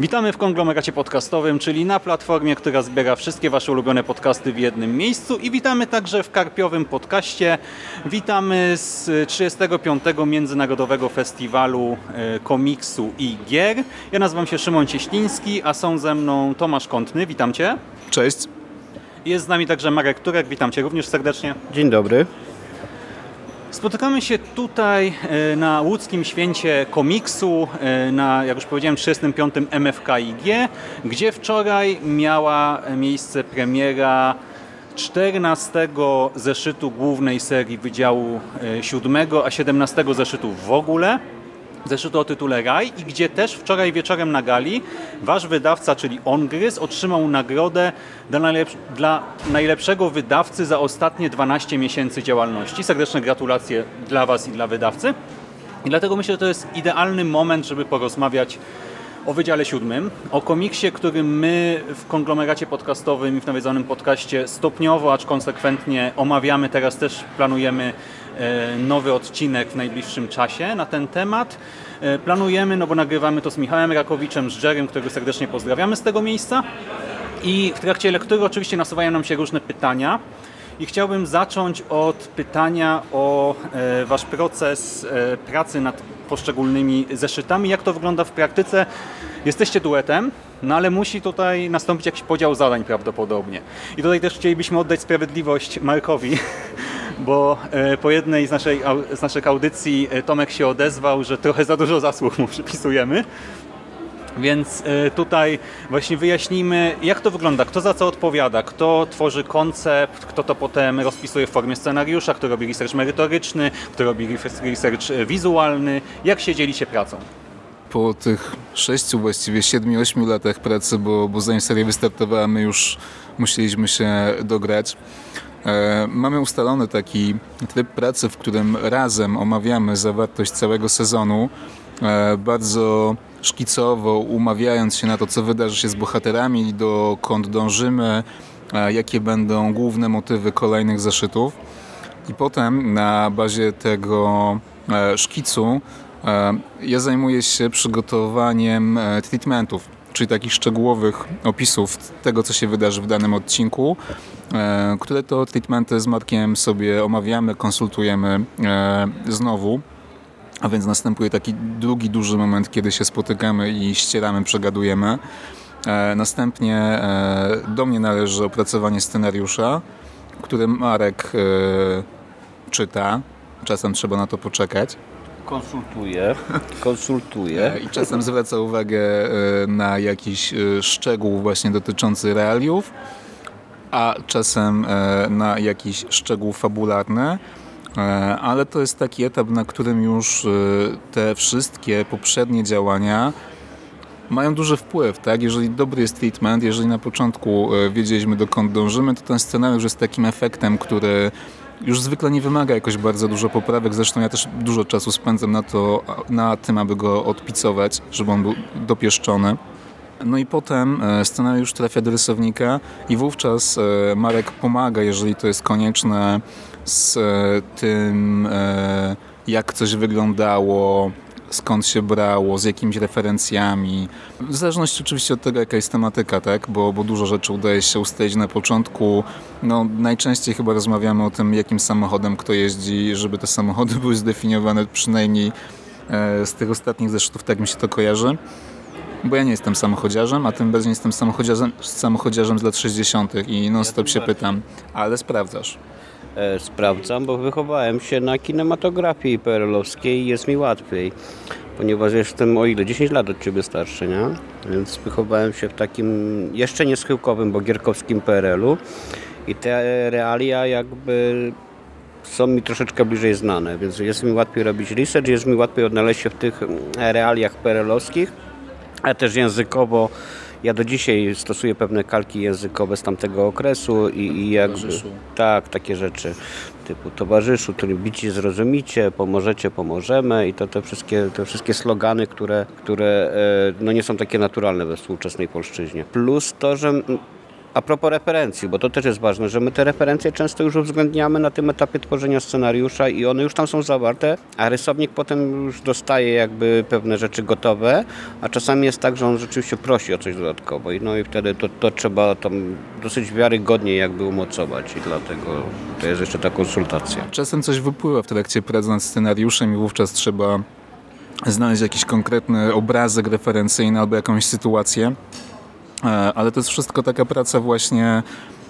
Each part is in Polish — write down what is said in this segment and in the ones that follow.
Witamy w konglomeracie podcastowym, czyli na platformie, która zbiera wszystkie Wasze ulubione podcasty w jednym miejscu i witamy także w Karpiowym Podcaście. Witamy z 35. Międzynarodowego Festiwalu e, Komiksu i Gier. Ja nazywam się Szymon Cieśliński, a są ze mną Tomasz Kątny. Witam Cię. Cześć. Jest z nami także Marek Turek. Witam Cię również serdecznie. Dzień dobry. Spotykamy się tutaj e, na łódzkim święcie komiksu, e, na, jak już powiedziałem, 35. MFKIG, gdzie wczoraj miała miejsce premiera 14 zeszytu głównej serii Wydziału 7, e, a 17 zeszytu w ogóle zeszytu o tytule Raj i gdzie też wczoraj wieczorem na gali wasz wydawca, czyli Ongrys, otrzymał nagrodę dla, dla najlepszego wydawcy za ostatnie 12 miesięcy działalności. Serdeczne gratulacje dla was i dla wydawcy. I dlatego myślę, że to jest idealny moment, żeby porozmawiać o Wydziale Siódmym, o komiksie, który my w konglomeracie podcastowym i w nawiedzonym podcaście stopniowo, acz konsekwentnie omawiamy. Teraz też planujemy nowy odcinek w najbliższym czasie na ten temat. E, planujemy, no bo nagrywamy to z Michałem Rakowiczem, z Jerem, którego serdecznie pozdrawiamy z tego miejsca. I w trakcie lektury oczywiście nasuwają nam się różne pytania. I chciałbym zacząć od pytania o e, Wasz proces pracy nad poszczególnymi zeszytami. Jak to wygląda w praktyce? Jesteście duetem, no ale musi tutaj nastąpić jakiś podział zadań prawdopodobnie. I tutaj też chcielibyśmy oddać sprawiedliwość Markowi, bo e, po jednej z, naszej, z naszych audycji e, Tomek się odezwał, że trochę za dużo zasług mu przypisujemy. Więc e, tutaj właśnie wyjaśnimy, jak to wygląda, kto za co odpowiada, kto tworzy koncept, kto to potem rozpisuje w formie scenariusza, kto robi research merytoryczny, kto robi research wizualny, jak się dzielicie pracą po tych sześciu, właściwie siedmiu, ośmiu latach pracy, bo, bo zanim seria wystartowała, my już musieliśmy się dograć. E, mamy ustalony taki tryb pracy, w którym razem omawiamy zawartość całego sezonu, e, bardzo szkicowo umawiając się na to, co wydarzy się z bohaterami, dokąd dążymy, e, jakie będą główne motywy kolejnych zeszytów. I potem na bazie tego szkicu ja zajmuję się przygotowaniem treatmentów, czyli takich szczegółowych opisów tego, co się wydarzy w danym odcinku, E, które to treatmenty z Markiem sobie omawiamy, konsultujemy e, znowu. A więc następuje taki drugi duży moment, kiedy się spotykamy i ścieramy, przegadujemy. E, następnie do mnie należy opracowanie scenariusza, który Marek czyta. Czasem trzeba na to poczekać. Konsultuje, konsultuje. I czasem zwraca uwagę na jakiś szczegół właśnie dotyczący realiów a czasem e, na jakiś szczegół fabularny, e, ale to jest taki etap, na którym już e, te wszystkie poprzednie działania mają duży wpływ, tak? Jeżeli dobry jest treatment, jeżeli na początku wiedzieliśmy dokąd dążymy, to ten scenariusz jest takim efektem, który już zwykle nie wymaga jakoś bardzo dużo poprawek. Zresztą ja też dużo czasu spędzam na, to, na tym, aby go odpicować, żeby on był dopieszczony. No i potem e, scenariusz trafia do rysownika i wówczas e, Marek pomaga, jeżeli to jest konieczne, z e, tym, jak coś wyglądało, skąd się brało, z jakimiś referencjami. W zależności oczywiście od tego, jaka jest tematyka, tak? bo, bo dużo rzeczy udaje się ustalić na początku. No, najczęściej chyba rozmawiamy o tym, jakim samochodem kto jeździ, żeby te samochody były zdefiniowane przynajmniej z tych ostatnich zesztów, tak mi się to kojarzy bo ja nie jestem samochodziarzem, a tym bardziej nie jestem samochodziarzem, samochodziarzem z lat 60. i non-stop się pytam, ale sprawdzasz. E, sprawdzam, bo wychowałem się na kinematografii PRL-owskiej i jest mi łatwiej, ponieważ jestem o ile 10 lat od Ciebie starszy, nie? Więc wychowałem się w takim jeszcze nie schyłkowym, bo gierkowskim PRL-u i te realia jakby są mi troszeczkę bliżej znane, więc jest mi łatwiej robić research, jest mi łatwiej odnaleźć się w tych realiach PRL-owskich ale też językowo ja do dzisiaj stosuję pewne kalki językowe z tamtego okresu i, i jakby, tak, takie rzeczy typu towarzyszu, który bici zrozumicie, pomożecie, pomożemy i to te wszystkie, te wszystkie slogany, które, które e, no nie są takie naturalne we współczesnej polszczyźnie. Plus to, że A propos referencji, bo to też jest ważne, że my te referencje często już uwzględniamy na tym etapie tworzenia scenariusza i one już tam są zawarte, a rysownik potem już dostaje jakby pewne rzeczy gotowe, a czasami jest tak, że on rzeczywiście prosi o coś dodatkowo i no i wtedy to, to trzeba tam dosyć wiarygodnie jakby umocować i dlatego to jest jeszcze ta konsultacja. Czasem coś wypływa w trakcie prac nad scenariuszem i wówczas trzeba znaleźć jakiś konkretny obrazek referencyjny albo jakąś sytuację, ale to jest wszystko taka praca właśnie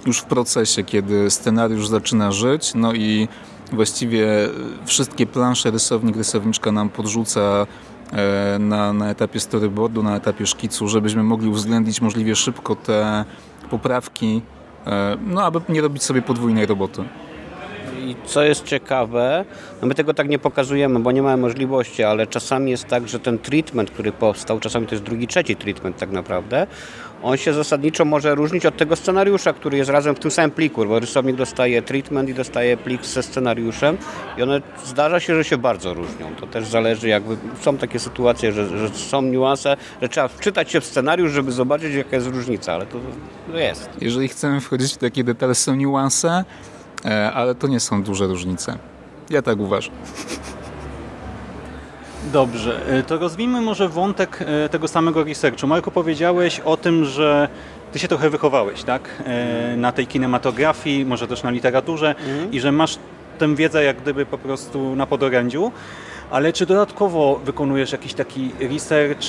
już w procesie, kiedy scenariusz zaczyna żyć, no i właściwie wszystkie plansze rysownik, rysowniczka nam podrzuca e, na, na etapie storyboardu, na etapie szkicu, żebyśmy mogli uwzględnić możliwie szybko te poprawki, e, no aby nie robić sobie podwójnej roboty. I co jest ciekawe, no my tego tak nie pokazujemy, bo nie mamy możliwości, ale czasami jest tak, że ten treatment, który powstał, czasami to jest drugi, trzeci treatment tak naprawdę, on się zasadniczo może różnić od tego scenariusza, który jest razem w tym samym pliku, bo rysownik dostaje treatment i dostaje plik ze scenariuszem i one zdarza się, że się bardzo różnią. To też zależy, jakby są takie sytuacje, że, że są niuanse, że trzeba wczytać się w scenariusz, żeby zobaczyć, jaka jest różnica, ale to, to jest. Jeżeli chcemy wchodzić w takie detale, są niuanse, e, ale to nie są duże różnice. Ja tak uważam. Dobrze, e, to rozwijmy może wątek e, tego samego researchu. Marko, powiedziałeś o tym, że ty się trochę wychowałeś, tak? E, na tej kinematografii, może też na literaturze i że masz tę wiedzę jak gdyby po prostu na podorędziu. Ale czy dodatkowo wykonujesz jakiś taki research,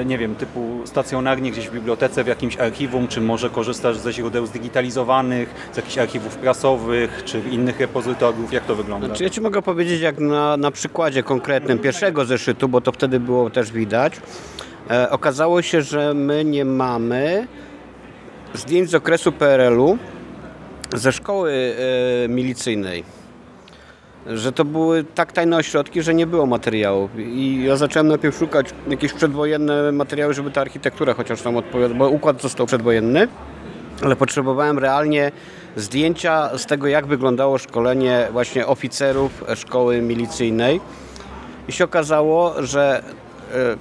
e, nie wiem, typu stacjonarnie gdzieś w bibliotece, w jakimś archiwum, czy może korzystasz ze źródeł zdigitalizowanych, z jakichś archiwów prasowych, czy innych repozytoriów? Jak to wygląda? Znaczy, ja Ci mogę powiedzieć jak na, na przykładzie konkretnym pierwszego zeszytu, bo to wtedy było też widać. E, okazało się, że my nie mamy zdjęć z okresu PRL-u ze szkoły e, milicyjnej. Że to były tak tajne ośrodki, że nie było materiałów. I ja zacząłem najpierw szukać jakieś przedwojenne materiały, żeby ta architektura chociaż tam odpowiadała, bo układ został przedwojenny ale potrzebowałem realnie zdjęcia z tego, jak wyglądało szkolenie właśnie oficerów szkoły milicyjnej. I się okazało, że e,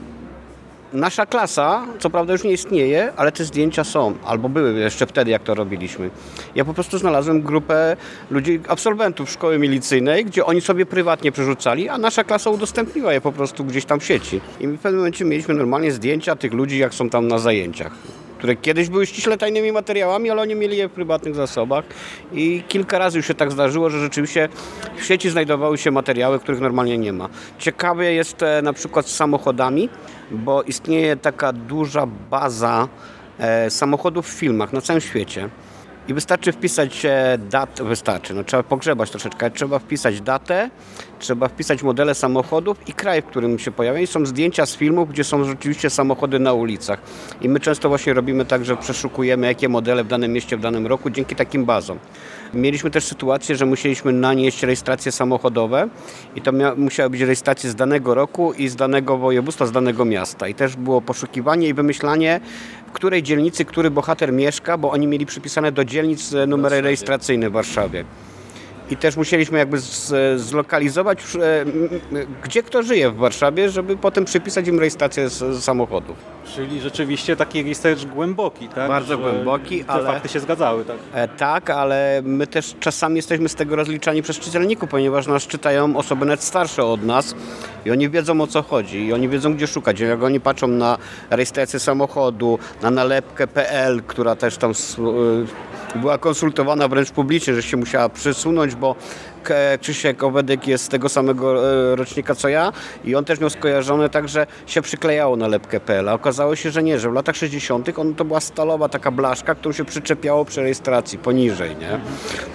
nasza klasa, co prawda już nie istnieje, ale te zdjęcia są, albo były jeszcze wtedy, jak to robiliśmy. Ja po prostu znalazłem grupę ludzi, absolwentów szkoły milicyjnej, gdzie oni sobie prywatnie przerzucali, a nasza klasa udostępniła je po prostu gdzieś tam w sieci. I w pewnym momencie mieliśmy normalnie zdjęcia tych ludzi, jak są tam na zajęciach które kiedyś były ściśle tajnymi materiałami, ale oni mieli je w prywatnych zasobach i kilka razy już się tak zdarzyło, że rzeczywiście w sieci znajdowały się materiały, których normalnie nie ma. Ciekawe jest e, na przykład z samochodami, bo istnieje taka duża baza e, samochodów w filmach na całym świecie. I wystarczy wpisać datę, wystarczy, no trzeba pogrzebać troszeczkę, trzeba wpisać datę, trzeba wpisać modele samochodów i kraj, w którym się pojawiają. I są zdjęcia z filmów, gdzie są rzeczywiście samochody na ulicach. I my często właśnie robimy tak, że przeszukujemy, jakie modele w danym mieście w danym roku dzięki takim bazom. Mieliśmy też sytuację, że musieliśmy nanieść rejestracje samochodowe i to musiały być rejestracje z danego roku i z danego województwa, z danego miasta. I też było poszukiwanie i wymyślanie, w której dzielnicy który bohater mieszka, bo oni mieli przypisane do dzielnic e, numery rejestracyjne w Warszawie. I też musieliśmy jakby zlokalizować, e, gdzie kto żyje w Warszawie, żeby potem przypisać im rejestrację z samochodów. Czyli rzeczywiście taki research głęboki, tak? Bardzo Że głęboki, te ale- fakty się zgadzały, tak? E, tak, ale my też czasami jesteśmy z tego rozliczani przez czytelników, ponieważ nas czytają osoby nawet starsze od nas i oni wiedzą o co chodzi i oni wiedzą gdzie szukać. Jak oni patrzą na rejestrację samochodu, na nalepkę.pl, która też tam y, była konsultowana wręcz publicznie, że się musiała przysunąć, bo Krzysiek Owedyk jest z tego samego e, rocznika co ja i on też miał skojarzone tak, że się przyklejało na lepkę.pl, a okazało się, że nie, że w latach 60. on to była stalowa taka blaszka, którą się przyczepiało przy rejestracji poniżej, nie?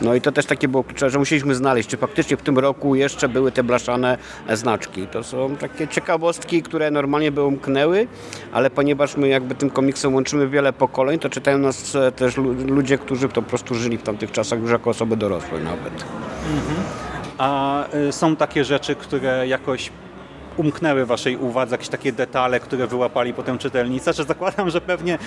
No i to też takie było kluczowe, że musieliśmy znaleźć, czy faktycznie w tym roku jeszcze były te blaszane e, znaczki. To są takie ciekawostki, które normalnie by umknęły, ale ponieważ my jakby tym komiksem łączymy wiele pokoleń, to czytają nas e, też lu- ludzie, którzy po prostu żyli w tamtych czasach już jako osoby dorosłe nawet. A y, są takie rzeczy, które jakoś umknęły waszej uwadze, jakieś takie detale, które wyłapali potem czytelnicy? Czy zakładam, że pewnie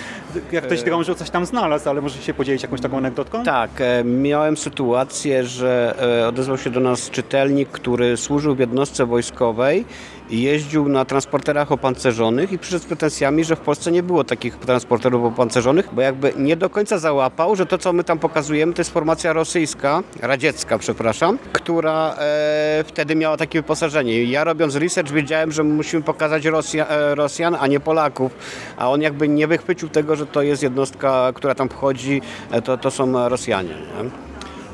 jak ktoś drążył, coś tam znalazł, ale może się podzielić jakąś taką anegdotką? Tak, e, miałem sytuację, że e, odezwał się do nas czytelnik, który służył w jednostce wojskowej jeździł na transporterach opancerzonych i przyszedł z pretensjami, że w Polsce nie było takich transporterów opancerzonych, bo jakby nie do końca załapał, że to co my tam pokazujemy to jest formacja rosyjska, radziecka przepraszam, która e, wtedy miała takie wyposażenie. Ja robiąc research wiedziałem, że musimy pokazać Rosja, e, Rosjan, a nie Polaków, a on jakby nie wychwycił tego, że to jest jednostka, która tam wchodzi, e, to, to są Rosjanie. Nie?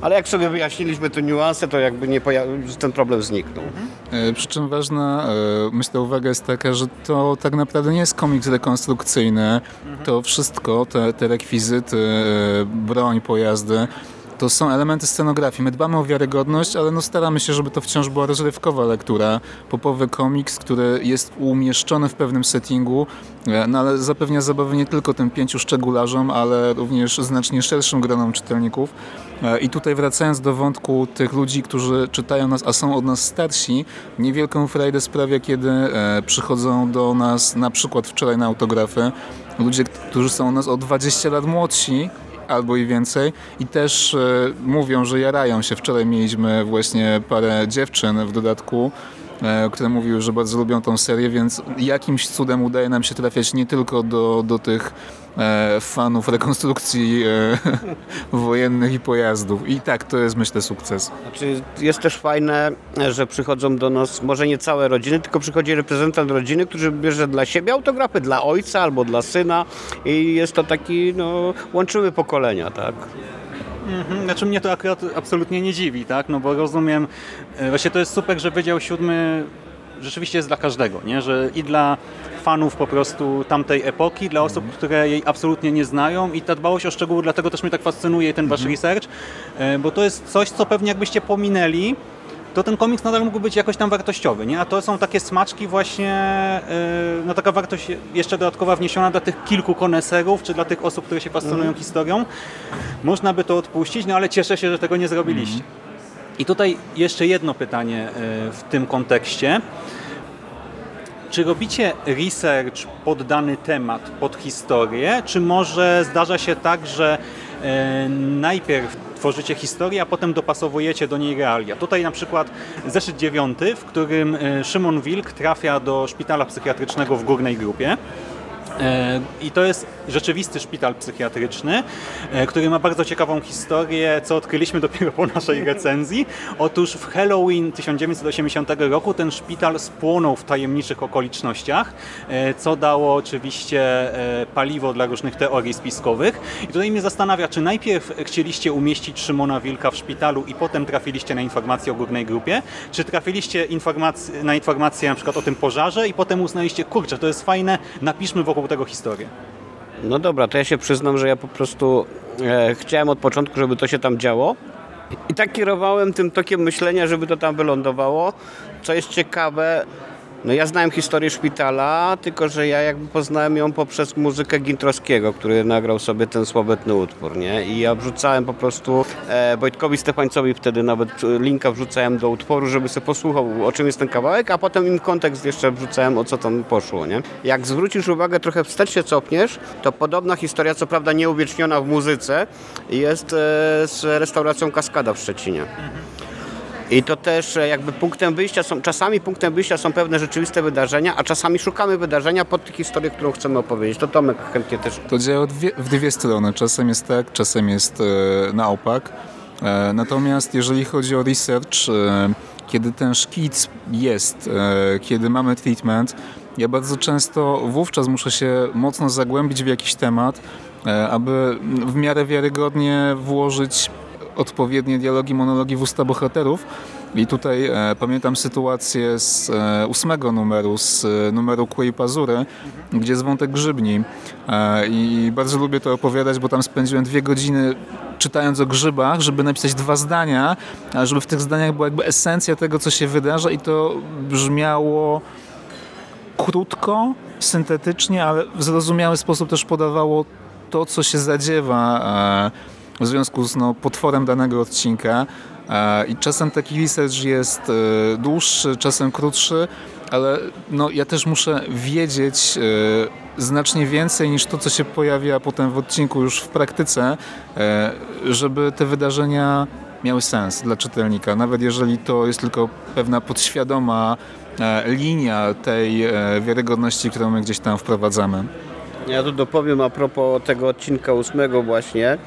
Ale jak sobie wyjaśniliśmy te niuanse, to jakby nie ten problem zniknął. E, przy czym ważna, e, myślę, uwaga jest taka, że to tak naprawdę nie jest komiks rekonstrukcyjny. To wszystko, te, te rekwizyty, e, broń, pojazdy, to są elementy scenografii. My dbamy o wiarygodność, ale no staramy się, żeby to wciąż była rozrywkowa lektura. Popowy komiks, który jest umieszczony w pewnym settingu, no ale zapewnia zabawę nie tylko tym pięciu szczegularzom, ale również znacznie szerszym gronom czytelników. E, I tutaj wracając do wątku tych ludzi, którzy czytają nas, a są od nas starsi, niewielką frajdę sprawia, kiedy e, przychodzą do nas na przykład wczoraj na autografy ludzie, którzy są od nas o 20 lat młodsi, albo i więcej i też e, mówią, że jarają się. Wczoraj mieliśmy właśnie parę dziewczyn w dodatku, które mówiły, że bardzo lubią tą serię, więc jakimś cudem udaje nam się trafiać nie tylko do, do tych E, fanów rekonstrukcji e, wojennych i pojazdów. I tak, to jest myślę sukces. Znaczy, jest też fajne, że przychodzą do nas może nie całe rodziny, tylko przychodzi reprezentant rodziny, który bierze dla siebie autografy, dla ojca albo dla syna i jest to taki, no, łączymy pokolenia, tak. Mhm, znaczy mnie to akurat absolutnie nie dziwi, tak? No bo rozumiem, e, właśnie to jest super, że Wydział Siódmy rzeczywiście jest dla każdego, nie? Że i dla fanów po prostu tamtej epoki, dla osób, które jej absolutnie nie znają i ta dbałość o szczegóły, dlatego też mnie tak fascynuje ten wasz mhm. research, e, bo to jest coś, co pewnie jakbyście pominęli, to ten komiks nadal mógł być jakoś tam wartościowy, nie? A to są takie smaczki właśnie, e, no taka wartość jeszcze dodatkowa wniesiona dla tych kilku koneserów, czy dla tych osób, które się fascynują mm. historią. Można by to odpuścić, no ale cieszę się, że tego nie zrobiliście. Mm. I tutaj jeszcze jedno pytanie e, w tym kontekście. Czy robicie research pod dany temat, pod historię, czy może zdarza się tak, że e, najpierw tworzycie historię, a potem dopasowujecie do niej realia. Tutaj na przykład zeszyt dziewiąty, w którym e, Szymon Wilk trafia do szpitala psychiatrycznego w górnej grupie. E, I to jest rzeczywisty szpital psychiatryczny, e, który ma bardzo ciekawą historię, co odkryliśmy dopiero po naszej recenzji. Otóż w Halloween 1980 roku ten szpital spłonął w tajemniczych okolicznościach, e, co dało oczywiście paliwo dla różnych teorii spiskowych. I tutaj mnie zastanawia, czy najpierw chcieliście umieścić Szymona Wilka w szpitalu i potem trafiliście na informację o górnej grupie, czy trafiliście na informację na przykład o tym pożarze i potem uznaliście, kurczę, to jest fajne, napiszmy wokół tego historię. No dobra, to ja się przyznam, że ja po prostu e, chciałem od początku, żeby to się tam działo. I tak kierowałem tym tokiem myślenia, żeby to tam wylądowało. Co jest ciekawe, no ja znałem historię szpitala, tylko że ja jakby poznałem ją poprzez muzykę Gintrowskiego, który nagrał sobie ten sławetny utwór, nie? I ja wrzucałem po prostu e, Wojtkowi Stefańcowi wtedy nawet linka wrzucałem do utworu, żeby sobie posłuchał o czym jest ten kawałek, a potem im kontekst jeszcze wrzucałem o co tam poszło, nie? Jak zwrócisz uwagę, trochę wstecz się copniesz, to podobna historia, co prawda nieuwieczniona w muzyce, jest e, z restauracją Kaskada w Szczecinie. I to też e, jakby punktem wyjścia są, czasami punktem wyjścia są pewne rzeczywiste wydarzenia, a czasami szukamy wydarzenia pod historię, którą chcemy opowiedzieć. To Tomek chętnie też. To działa dwie, w dwie strony. Czasem jest tak, czasem jest e, na opak. E, natomiast jeżeli chodzi o research, e, kiedy ten szkic jest, e, kiedy mamy treatment, ja bardzo często wówczas muszę się mocno zagłębić w jakiś temat, e, aby w miarę wiarygodnie włożyć odpowiednie dialogi, monologi w usta bohaterów. I tutaj e, pamiętam sytuację z e, ósmego numeru, z e, numeru Kłej Pazury, gdzie jest wątek grzybni. E, I bardzo lubię to opowiadać, bo tam spędziłem dwie godziny czytając o grzybach, żeby napisać dwa zdania, żeby w tych zdaniach była jakby esencja tego, co się wydarza i to brzmiało krótko, syntetycznie, ale w zrozumiały sposób też podawało to, co się zadziewa e, w związku z no, potworem danego odcinka. E, i czasem taki research jest e, dłuższy, czasem krótszy, ale no, ja też muszę wiedzieć e, znacznie więcej niż to, co się pojawia potem w odcinku już w praktyce, żeby te wydarzenia miały sens dla czytelnika, nawet jeżeli to jest tylko pewna podświadoma linia tej wiarygodności, którą my gdzieś tam wprowadzamy. Ja tu dopowiem a propos tego odcinka ósmego właśnie,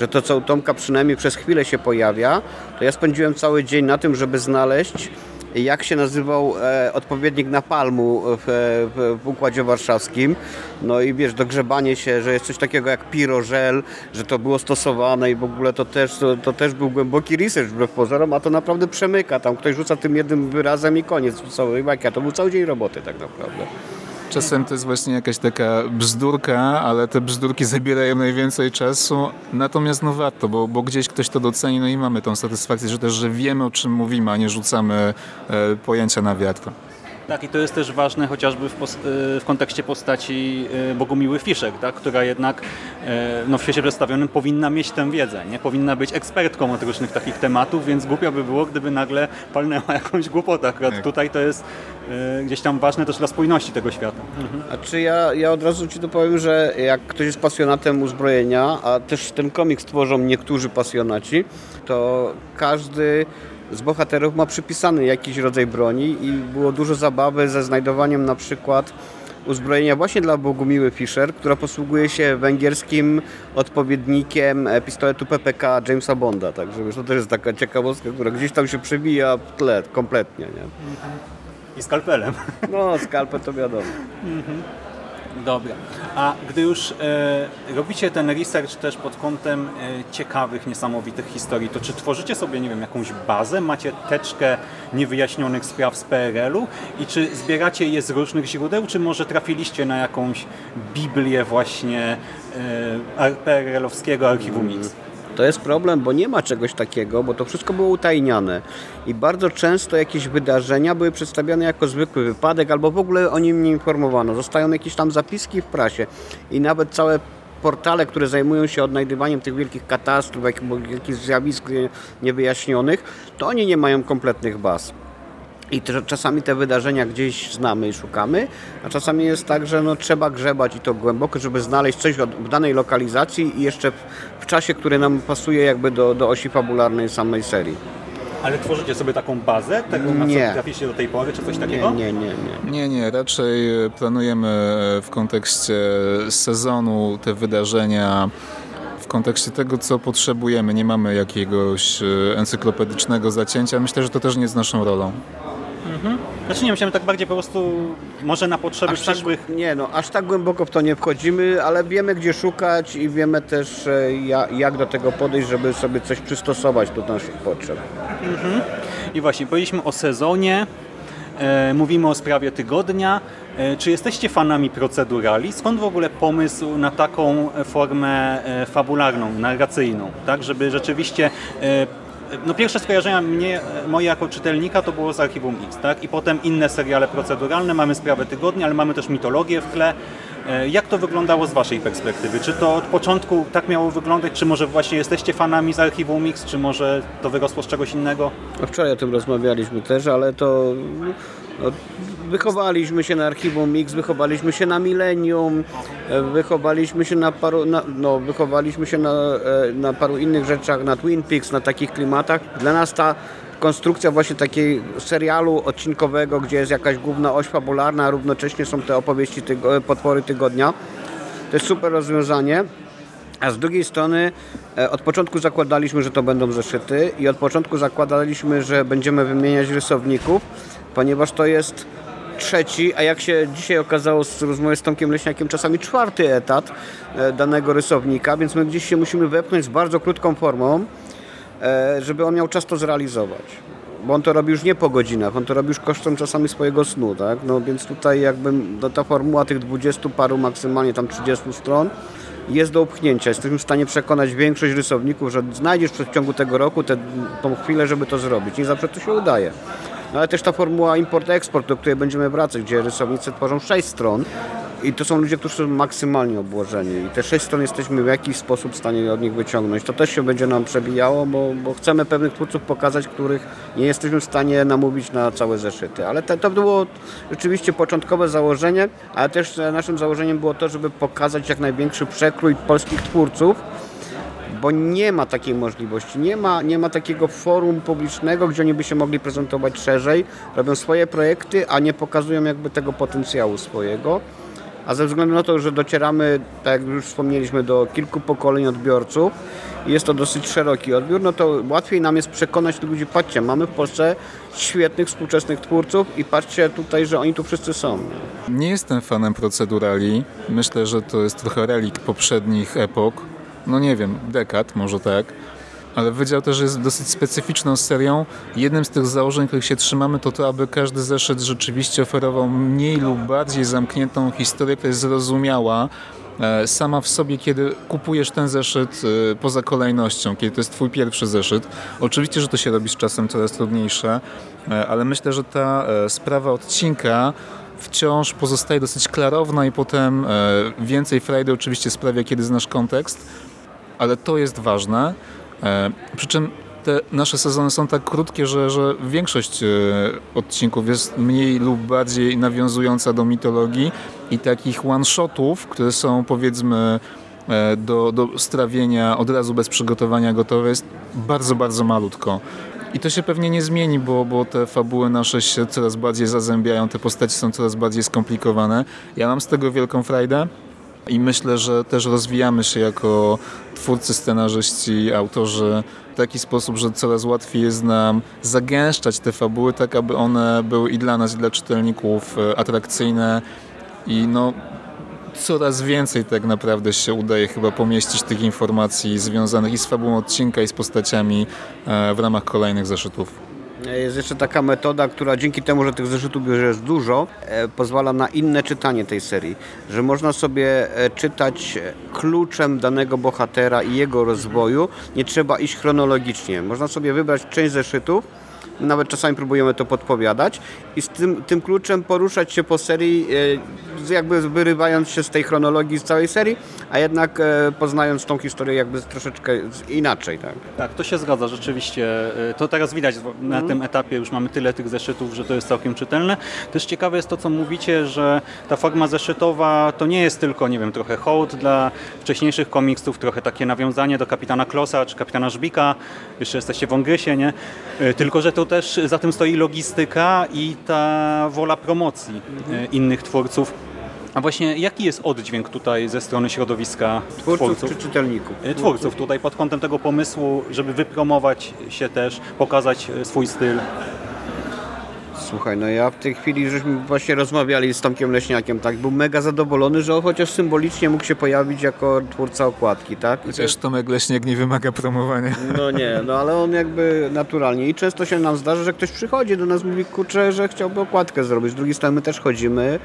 że to co u Tomka przynajmniej przez chwilę się pojawia, to ja spędziłem cały dzień na tym, żeby znaleźć jak się nazywał e, odpowiednik napalmu w, w, w Układzie Warszawskim. No i wiesz, dogrzebanie się, że jest coś takiego jak pirożel, że to było stosowane i w ogóle to też, to, to też był głęboki research wbrew pozorom, a to naprawdę przemyka. Tam ktoś rzuca tym jednym wyrazem i koniec całej bajki, a to był cały dzień roboty tak naprawdę. Czasem to jest właśnie jakaś taka bzdurka, ale te bzdurki zabierają najwięcej czasu. Natomiast no warto, bo, bo gdzieś ktoś to doceni, no i mamy tą satysfakcję, że też, że wiemy o czym mówimy, a nie rzucamy e, pojęcia na wiatr. Tak, i to jest też ważne chociażby w, w kontekście postaci e, Bogumiły Fiszek, tak, która jednak e, no, w świecie przedstawionym powinna mieć tę wiedzę, nie? powinna być ekspertką od różnych takich tematów, więc głupio by było, gdyby nagle palnęła jakąś głupotę. Akurat tak. tutaj to jest gdzieś tam ważne też dla spójności tego świata. Mhm. A czy ja, ja od razu Ci dopowiem, że jak ktoś jest pasjonatem uzbrojenia, a też ten komiks tworzą niektórzy pasjonaci, to każdy z bohaterów ma przypisany jakiś rodzaj broni i było dużo zabawy ze znajdowaniem na przykład uzbrojenia właśnie dla Bogumiły Fischer, która posługuje się węgierskim odpowiednikiem e, pistoletu PPK Jamesa Bonda. Także wiesz, to też jest taka ciekawostka, która gdzieś tam się przebija w tle kompletnie. Nie? I skalpelem. No, skalpel to wiadomo. Dobra. A gdy już e, robicie ten research też pod kątem e, ciekawych, niesamowitych historii, to czy tworzycie sobie, nie wiem, jakąś bazę, macie teczkę niewyjaśnionych spraw z PRL-u i czy zbieracie je z różnych źródeł, czy może trafiliście na jakąś Biblię właśnie e, PRL-owskiego archiwum Mix? To jest problem, bo nie ma czegoś takiego, bo to wszystko było utajniane. I bardzo często jakieś wydarzenia były przedstawiane jako zwykły wypadek, albo w ogóle o nim nie informowano. Zostają jakieś tam zapiski w prasie i nawet całe portale, które zajmują się odnajdywaniem tych wielkich katastrof, jakichś zjawisk niewyjaśnionych, to oni nie mają kompletnych baz. I czasami te wydarzenia gdzieś znamy i szukamy, a czasami jest tak, że no, trzeba grzebać i to głęboko, żeby znaleźć coś w danej lokalizacji i jeszcze w, w czasie, który nam pasuje jakby do, do osi fabularnej samej serii. Ale tworzycie sobie taką bazę tego, na nie. co trafiliście do tej pory, czy coś takiego? Nie, nie, nie. Nie, nie, nie. raczej planujemy w kontekście sezonu te wydarzenia w kontekście tego, co potrzebujemy. Nie mamy jakiegoś e, encyklopedycznego zacięcia. Myślę, że to też nie jest naszą rolą. Mhm. Znaczy nie, myślałem tak bardziej po prostu może na potrzeby aż tak- przyszłych... Tak, nie no, aż tak głęboko w to nie wchodzimy, ale wiemy gdzie szukać i wiemy też e, jak do tego podejść, żeby sobie coś przystosować do naszych potrzeb. Mhm. I właśnie, powiedzieliśmy o sezonie, e, mówimy o sprawie tygodnia. E, czy jesteście fanami procedurali? Skąd w ogóle pomysł na taką formę e, fabularną, narracyjną, tak, żeby rzeczywiście e, no pierwsze skojarzenia mnie, moje jako czytelnika to było z Archiwum X, tak? I potem inne seriale proceduralne, mamy sprawę tygodnia, ale mamy też mitologię w tle. E, jak to wyglądało z Waszej perspektywy? Czy to od początku tak miało wyglądać, czy może właśnie jesteście fanami z Archiwum X, czy może to wyrosło z czegoś innego? Wczoraj o tym rozmawialiśmy też, ale to no, wychowaliśmy się na Archiwum Mix, wychowaliśmy się na Millennium, e, wychowaliśmy się na paru, na, no, wychowaliśmy się na, e, na paru innych rzeczach, na Twin Peaks, na takich klimatach. Dla nas ta konstrukcja właśnie takiej serialu odcinkowego, gdzie jest jakaś główna oś fabularna, a równocześnie są te opowieści, tygo, potwory tygodnia. To jest super rozwiązanie. A z drugiej strony e, od początku zakładaliśmy, że to będą zeszyty i od początku zakładaliśmy, że będziemy wymieniać rysowników, ponieważ to jest trzeci, a jak się dzisiaj okazało z rozmowy z Tomkiem Leśniakiem, czasami czwarty etat e, danego rysownika, więc my gdzieś się musimy wepchnąć z bardzo krótką formą, e, żeby on miał czas to zrealizować. Bo on to robi już nie po godzinach, on to robi już kosztem czasami swojego snu, tak? No więc tutaj jakby no, ta formuła tych dwudziestu paru, maksymalnie tam 30 stron, jest do upchnięcia. Jesteśmy w stanie przekonać większość rysowników, że znajdziesz w ciągu tego roku tę chwilę, żeby to zrobić. Nie zawsze to się udaje. No ale też ta formuła import-eksport, do której będziemy wracać, gdzie rysownicy tworzą 6 stron i to są ludzie, którzy są maksymalnie obłożeni i te 6 stron jesteśmy w jakiś sposób w stanie od nich wyciągnąć. To też się będzie nam przebijało, bo, bo chcemy pewnych twórców pokazać, których nie jesteśmy w stanie namówić na całe zeszyty. Ale to, to było rzeczywiście początkowe założenie, ale też naszym założeniem było to, żeby pokazać jak największy przekrój polskich twórców, bo nie ma takiej możliwości. Nie ma, nie ma takiego forum publicznego, gdzie oni by się mogli prezentować szerzej, robią swoje projekty, a nie pokazują jakby tego potencjału swojego. A ze względu na to, że docieramy, tak jak już wspomnieliśmy, do kilku pokoleń odbiorców, i jest to dosyć szeroki odbiór, no to łatwiej nam jest przekonać tych ludzi, patrzcie, mamy w Polsce świetnych, współczesnych twórców i patrzcie tutaj, że oni tu wszyscy są. Nie jestem fanem procedurali. Myślę, że to jest trochę relik poprzednich epok. No nie wiem, dekad może tak. Ale Wydział też jest dosyć specyficzną serią. Jednym z tych założeń, których się trzymamy, to to, aby każdy zeszyt rzeczywiście oferował mniej lub bardziej zamkniętą historię, która jest zrozumiała, E, sama w sobie, kiedy kupujesz ten zeszyt e, poza kolejnością, kiedy to jest twój pierwszy zeszyt. Oczywiście, że to się robi z czasem coraz trudniejsze, e, ale myślę, że ta sprawa odcinka wciąż pozostaje dosyć klarowna i potem więcej frajdy oczywiście sprawia, kiedy znasz kontekst, ale to jest ważne. Przy czym te nasze sezony są tak krótkie, że, że większość e, odcinków jest mniej lub bardziej nawiązująca do mitologii i takich one-shotów, które są powiedzmy e, do, do strawienia od razu bez przygotowania gotowe jest bardzo, bardzo malutko. I to się pewnie nie zmieni, bo, bo te fabuły nasze się coraz bardziej zazębiają, te postaci są coraz bardziej skomplikowane. Ja mam z tego wielką frajdę. I myślę, że też rozwijamy się jako twórcy, scenarzyści, autorzy w taki sposób, że coraz łatwiej jest nam zagęszczać te fabuły, tak aby one były i dla nas, i dla czytelników e, atrakcyjne i no coraz więcej tak naprawdę się udaje chyba pomieścić tych informacji związanych i z fabułą odcinka, i z postaciami e, w ramach kolejnych zeszytów. Jest jeszcze taka metoda, która dzięki temu, że tych zeszytów jest dużo, e, pozwala na inne czytanie tej serii. Że można sobie e, czytać kluczem danego bohatera i jego rozwoju. Nie trzeba iść chronologicznie. Można sobie wybrać część zeszytów, nawet czasami próbujemy to podpowiadać i z tym, tym kluczem poruszać się po serii, e, jakby wyrywając się z tej chronologii z całej serii, a jednak e, poznając tą historię jakby troszeczkę inaczej. Tak, tak to się zgadza rzeczywiście. E, to teraz widać na mhm. tym etapie, już mamy tyle tych zeszytów, że to jest całkiem czytelne. Też ciekawe jest to, co mówicie, że ta forma zeszytowa to nie jest tylko, nie wiem, trochę hołd dla wcześniejszych komiksów, trochę takie nawiązanie do Kapitana Klosa czy Kapitana Żbika, jeszcze jesteście w Ongrysie, nie? Tylko, że to też za tym stoi logistyka i ta wola promocji mhm. innych twórców. A właśnie jaki jest oddźwięk tutaj ze strony środowiska twórców, twórców? czy czytelników? E, twórców tutaj pod kątem tego pomysłu, żeby wypromować się też, pokazać swój styl. Słuchaj, no ja w tej chwili żeśmy właśnie rozmawiali z Tomkiem Leśniakiem, tak? Był mega zadowolony, że on chociaż symbolicznie mógł się pojawić jako twórca okładki, tak? Chociaż Tomek Leśniak nie wymaga promowania. No nie, no ale on jakby naturalnie i często się nam zdarza, że ktoś przychodzi do nas mówi, kurczę, że chciałby okładkę zrobić. Z drugiej strony my też chodzimy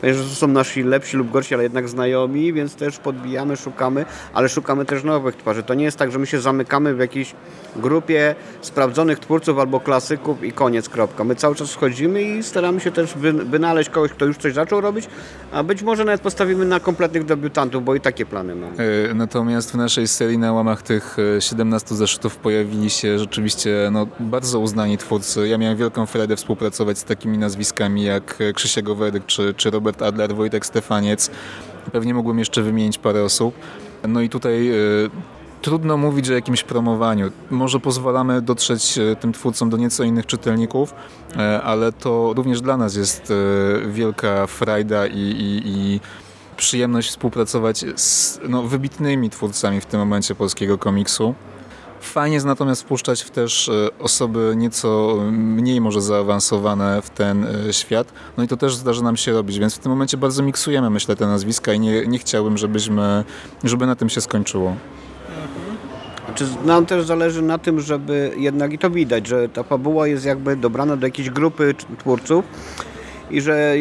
ponieważ to są nasi lepsi lub gorsi, ale jednak znajomi, więc też podbijamy, szukamy, ale szukamy też nowych twarzy. To nie jest tak, że my się zamykamy w jakiejś grupie sprawdzonych twórców albo klasyków i koniec, kropka. My cały czas wchodzimy i staramy się też wynaleźć kogoś, kto już coś zaczął robić, a być może nawet postawimy na kompletnych debiutantów, bo i takie plany mamy. E, natomiast w naszej serii na łamach tych 17 e, zeszytów pojawili się rzeczywiście no, bardzo uznani twórcy. Ja miałem wielką frajdę współpracować z takimi nazwiskami jak Krzysiek Goweryk czy, czy Robert Adler, Wojtek Stefaniec. Pewnie mógłbym jeszcze wymienić parę osób. No i tutaj y, trudno mówić o jakimś promowaniu. Może pozwalamy dotrzeć e, tym twórcom do nieco innych czytelników, e, ale to również dla nas jest e, wielka frajda i, i, i przyjemność współpracować z no, wybitnymi twórcami w tym momencie polskiego komiksu. Fajnie jest natomiast wpuszczać w też osoby nieco mniej może zaawansowane w ten świat. No i to też zdarza nam się robić, więc w tym momencie bardzo miksujemy, myślę, te nazwiska i nie, nie chciałbym, żebyśmy, żeby na tym się skończyło. Czy nam też zależy na tym, żeby jednak, i to widać, że ta fabuła jest jakby dobrana do jakiejś grupy twórców i że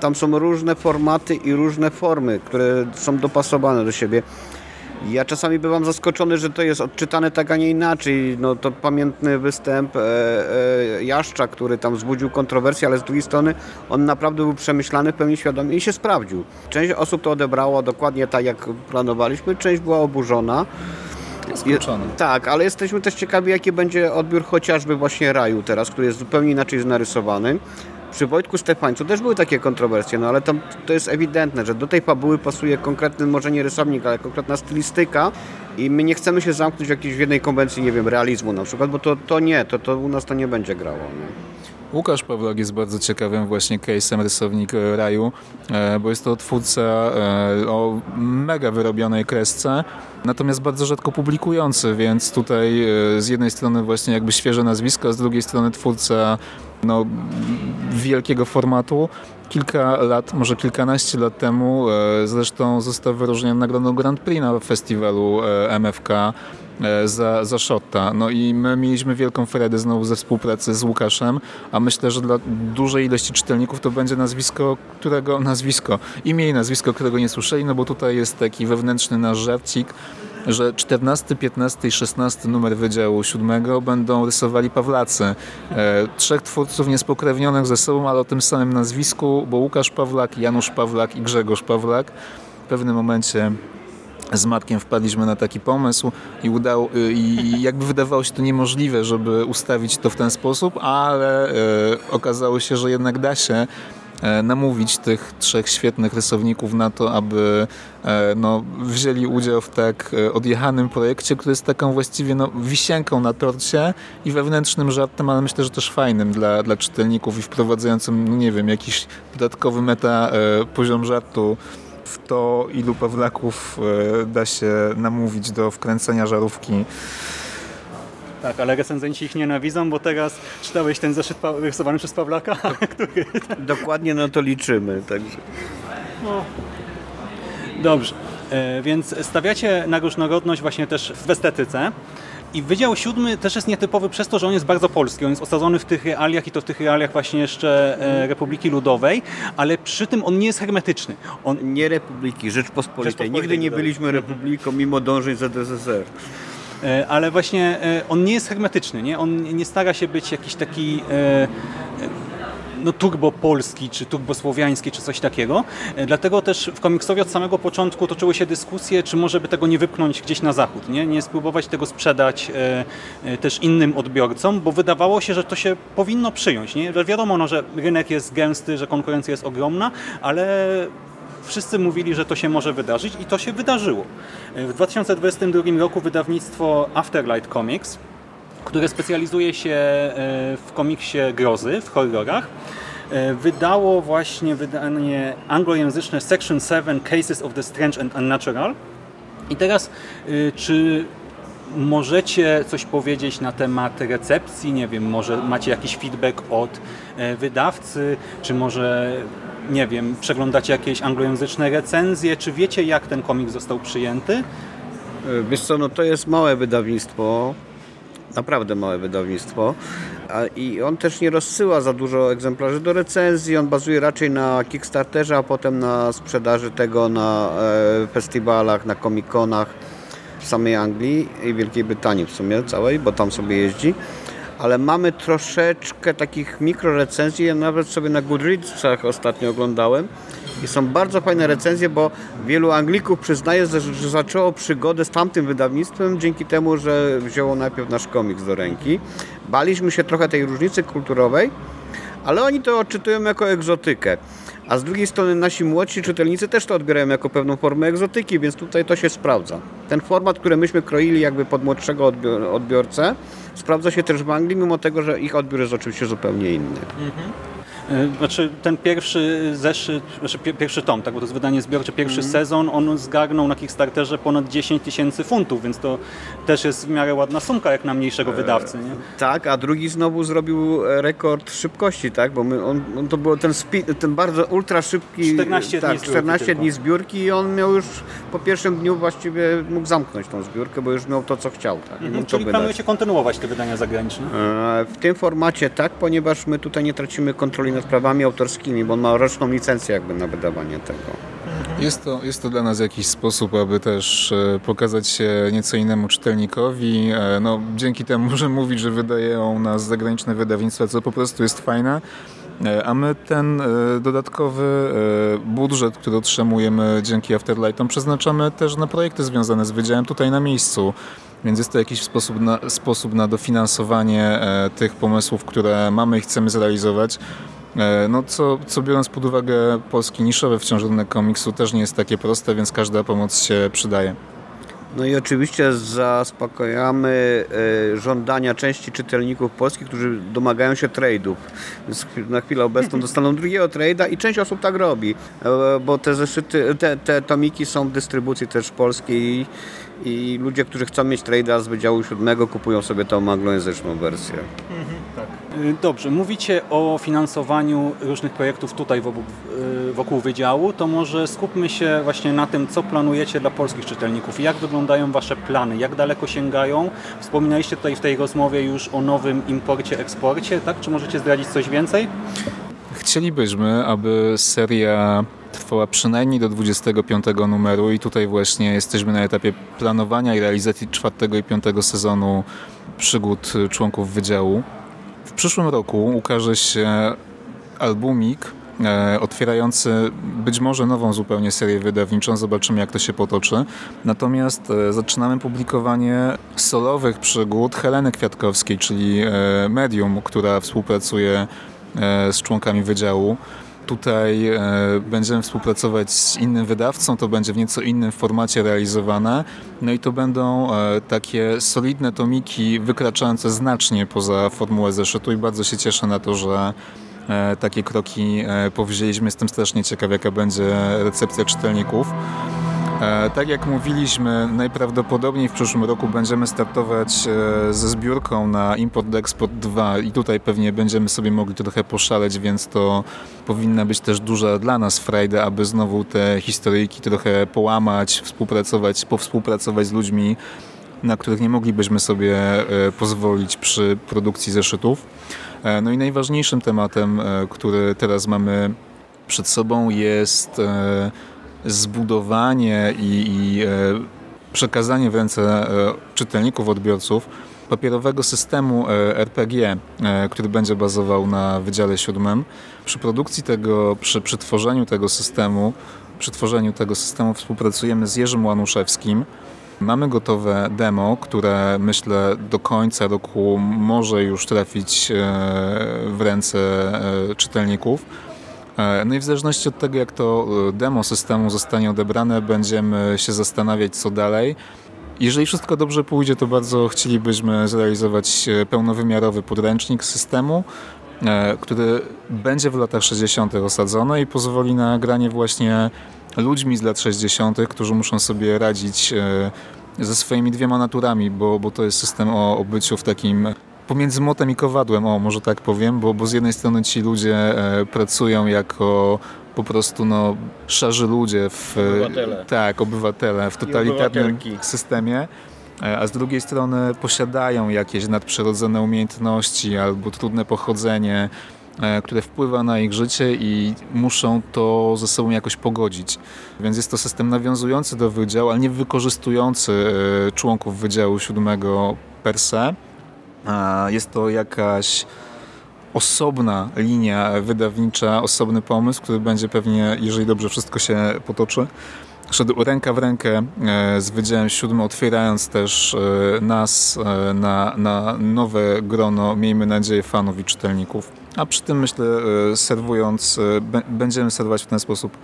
tam są różne formaty i różne formy, które są dopasowane do siebie. Ja czasami bywam zaskoczony, że to jest odczytane tak, a nie inaczej. No to pamiętny występ e, e, Jaszcza, który tam wzbudził kontrowersję, ale z drugiej strony on naprawdę był przemyślany, w pełni świadomy i się sprawdził. Część osób to odebrała dokładnie tak, jak planowaliśmy, część była oburzona. Skończony. tak, ale jesteśmy też ciekawi, jaki będzie odbiór chociażby właśnie Raju teraz, który jest zupełnie inaczej narysowany. Przy Wojtku Stefańcu też były takie kontrowersje, no ale tam to jest ewidentne, że do tej fabuły pasuje konkretny, może nie rysownik, ale konkretna stylistyka I my nie chcemy się zamknąć w jakiejś w jednej konwencji, nie wiem, realizmu na przykład, bo to, to nie, to, to u nas to nie będzie grało. Nie? Łukasz Pawlak jest bardzo ciekawym właśnie case'em rysownik e, Raju, e, bo jest to twórca e, o mega wyrobionej kresce, natomiast bardzo rzadko publikujący, więc tutaj z jednej strony właśnie jakby świeże nazwisko, z drugiej strony twórca no, wielkiego formatu. Kilka lat, może kilkanaście lat temu zresztą został wyróżniony nagrodą Grand Prix na festiwalu MFK E, za, za Shotta. No i my mieliśmy wielką fredę znowu ze współpracy z Łukaszem, a myślę, że dla dużej ilości czytelników to będzie nazwisko, którego nazwisko, imię i nazwisko, którego nie słyszeli, no bo tutaj jest taki wewnętrzny nasz żarcik, że 14, 15 i 16 numer Wydziału 7 będą rysowali Pawlacy. E, trzech twórców niespokrewnionych ze sobą, ale o tym samym nazwisku, bo Łukasz Pawlak, Janusz Pawlak i Grzegorz Pawlak w pewnym momencie z Matkiem wpadliśmy na taki pomysł i, udało, y, i jakby wydawało się to niemożliwe, żeby ustawić to w ten sposób, ale e, okazało się, że jednak da się namówić tych trzech świetnych rysowników na to, aby e, no, wzięli udział w tak odjechanym projekcie, który jest taką właściwie no, wisienką na torcie i wewnętrznym żartem, ale myślę, że też fajnym dla, dla czytelników i wprowadzającym, no nie wiem, jakiś dodatkowy meta poziom żartu w to, ilu Pawlaków e, da się namówić do wkręcenia żarówki. Tak, ale recenzenci ich nienawidzą, bo teraz czytałeś ten zeszyt rysowany przez Pawlaka, który... Dokładnie na to liczymy, także... No. Dobrze, e, więc stawiacie na różnorodność właśnie też w estetyce. I Wydział Siódmy też jest nietypowy przez to, że on jest bardzo polski. On jest osadzony w tych realiach i to w tych realiach właśnie jeszcze e, Republiki Ludowej, ale przy tym on nie jest hermetyczny. On... Nie Republiki, Rzeczpospolitej. Rzeczpospolitej Nigdy nie byliśmy republiką, mimo dążeń ZSSR ale właśnie e, on nie jest hermetyczny, nie? on nie stara się być jakiś taki no, turbo polski, czy turbosłowiański, czy coś takiego. E, dlatego też w komiksowie od samego początku toczyły się dyskusje, czy może by tego nie wypchnąć gdzieś na zachód, nie, nie spróbować tego sprzedać e, e, też innym odbiorcom, bo wydawało się, że to się powinno przyjąć. Nie? Wiadomo, no, że rynek jest gęsty, że konkurencja jest ogromna, ale wszyscy mówili, że to się może wydarzyć i to się wydarzyło. W 2022 roku wydawnictwo Afterlight Comics które specjalizuje się e, w komiksie grozy, w horrorach. E, wydało właśnie wydanie anglojęzyczne Section 7 Cases of the Strange and Unnatural. I teraz, e, czy możecie coś powiedzieć na temat recepcji? Nie wiem, może macie jakiś feedback od wydawcy, czy może, nie wiem, przeglądacie jakieś anglojęzyczne recenzje, czy wiecie, jak ten komik został przyjęty? Wiesz co, no to jest małe wydawnictwo, naprawdę małe wydawnictwo i on też nie rozsyła za dużo egzemplarzy do recenzji, on bazuje raczej na Kickstarterze, a potem na sprzedaży tego na e, festiwalach, na komikonach w samej Anglii i Wielkiej Brytanii w sumie całej, bo tam sobie jeździ ale mamy troszeczkę takich mikrorecenzji, ja nawet sobie na Goodreadsach ostatnio oglądałem i są bardzo fajne recenzje, bo wielu Anglików przyznaje, że, że zaczęło przygodę z tamtym wydawnictwem dzięki temu, że wzięło najpierw nasz komiks do ręki. Baliśmy się trochę tej różnicy kulturowej, ale oni to odczytują jako egzotykę. A z drugiej strony nasi młodsi czytelnicy też to odbierają jako pewną formę egzotyki, więc tutaj to się sprawdza. Ten format, który myśmy kroili jakby pod młodszego odbiorcę, sprawdza się też w Anglii, mimo tego, że ich odbiór jest oczywiście zupełnie inny. Mhm. E, znaczy ten pierwszy zeszyt, znaczy pierwszy tom, tak, bo to jest wydanie zbiorcze, pierwszy mm. sezon, on zgarnął na Kickstarterze ponad 10 tysięcy funtów, więc to też jest w miarę ładna sumka jak na mniejszego e, wydawcy. Nie? Tak, a drugi znowu zrobił rekord szybkości, tak, bo my, on, on to był ten, ten bardzo ultra szybki 14 tak, dni, 14 dni zbiórki i on miał już po pierwszym dniu właściwie mógł zamknąć tą zbiórkę, bo już miał to, co chciał. Tak, mhm, czyli planujecie kontynuować te wydania zagraniczne? E, w tym formacie tak, ponieważ my tutaj nie tracimy kontroli nad prawami autorskimi, bo on ma roczną licencję jakby na wydawanie tego. Jest to, jest to dla nas jakiś sposób, aby też e, pokazać się nieco innemu czytelnikowi. E, no, dzięki temu, że mówić, że wydają nas zagraniczne wydawnictwa, co po prostu jest fajne. E, a my ten dodatkowy budżet, który otrzymujemy dzięki Afterlightom, przeznaczamy też na projekty związane z wydziałem tutaj na miejscu. Więc jest to jakiś sposób na, sposób na dofinansowanie tych pomysłów, które mamy i chcemy zrealizować. E, no co, co biorąc pod uwagę polski niszowy wciąż rynek komiksu też nie jest takie proste, więc każda pomoc się przydaje. No i oczywiście zaspokajamy e, żądania części czytelników polskich, którzy domagają się trade'ów. Więc na chwilę obecną dostaną drugiego trade'a i część osób tak robi, e, bo te zeszyty, te, te tomiki są w dystrybucji też polskiej i ludzie, którzy chcą mieć trade'a z Wydziału Siódmego kupują sobie tą anglojęzyczną wersję. Y, Dobrze, mówicie o finansowaniu różnych projektów tutaj wokół, y, wokół Wydziału, to może skupmy się właśnie na tym, co planujecie dla polskich czytelników. Jak wyglądają Wasze plany? Jak daleko sięgają? Wspominaliście tutaj w tej rozmowie już o nowym imporcie, eksporcie, tak? Czy możecie zdradzić coś więcej? Chcielibyśmy, aby seria trwała przynajmniej do 25 numeru i tutaj właśnie jesteśmy na etapie planowania i realizacji czwartego i piątego sezonu przygód członków Wydziału. W przyszłym roku ukaże się albumik e, otwierający być może nową zupełnie serię wydawniczą. Zobaczymy jak to się potoczy. Natomiast e, zaczynamy publikowanie solowych przygód Heleny Kwiatkowskiej, czyli e, medium, która współpracuje z członkami Wydziału. Tutaj e, będziemy współpracować z innym wydawcą, to będzie w nieco innym formacie realizowane. No i to będą e, takie solidne tomiki wykraczające znacznie poza formułę zeszytu i bardzo się cieszę na to, że e, takie kroki powzięliśmy. Jestem strasznie ciekaw, jaka będzie recepcja czytelników. E, Tak jak mówiliśmy, najprawdopodobniej w przyszłym roku będziemy startować e, ze zbiórką na Import Export 2 i tutaj pewnie będziemy sobie mogli trochę poszaleć, więc to powinna być też duża dla nas frajda, aby znowu te historyjki trochę połamać, współpracować, powspółpracować z ludźmi, na których nie moglibyśmy sobie e, pozwolić przy produkcji zeszytów. No i najważniejszym tematem, który teraz mamy przed sobą jest zbudowanie i, i e, przekazanie w ręce e, czytelników, odbiorców papierowego systemu e, RPG, który będzie bazował na Wydziale Siódmym. Przy produkcji tego, przy, przy tworzeniu tego systemu, przy tworzeniu tego systemu współpracujemy z Jerzym Łanuszewskim. Mamy gotowe demo, które myślę do końca roku może już trafić w ręce czytelników. E, No i w zależności od tego, jak to e, demo systemu zostanie odebrane, będziemy się zastanawiać, co dalej. Jeżeli wszystko dobrze pójdzie, to bardzo chcielibyśmy zrealizować e, pełnowymiarowy podręcznik systemu, który będzie w latach 60. osadzony i pozwoli na granie właśnie ludźmi z lat 60., którzy muszą sobie radzić ze swoimi dwiema naturami, bo, bo to jest system o, o byciu w takim pomiędzy motem i kowadłem, o może tak powiem, bo, bo z jednej strony ci ludzie e, pracują jako po prostu no, szarzy ludzie w Obywatele. tak, obywatele w totalitarnym systemie, e, a z drugiej strony posiadają jakieś nadprzyrodzone umiejętności albo trudne pochodzenie, e, które wpływa na ich życie i muszą to ze sobą jakoś pogodzić. Więc jest to system nawiązujący do wydziału, ale nie wykorzystujący e, członków Wydziału Siódmego per se. Jest to jakaś osobna linia wydawnicza, osobny pomysł, który będzie pewnie, jeżeli dobrze wszystko się potoczy, szedł ręka w rękę e, z Wydziałem Siódmym, otwierając też e, nas e, na, na nowe grono, miejmy nadzieję, fanów i czytelników. A przy tym myślę, serwując, będziemy serwować w ten sposób